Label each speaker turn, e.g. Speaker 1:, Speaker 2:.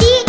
Speaker 1: Andy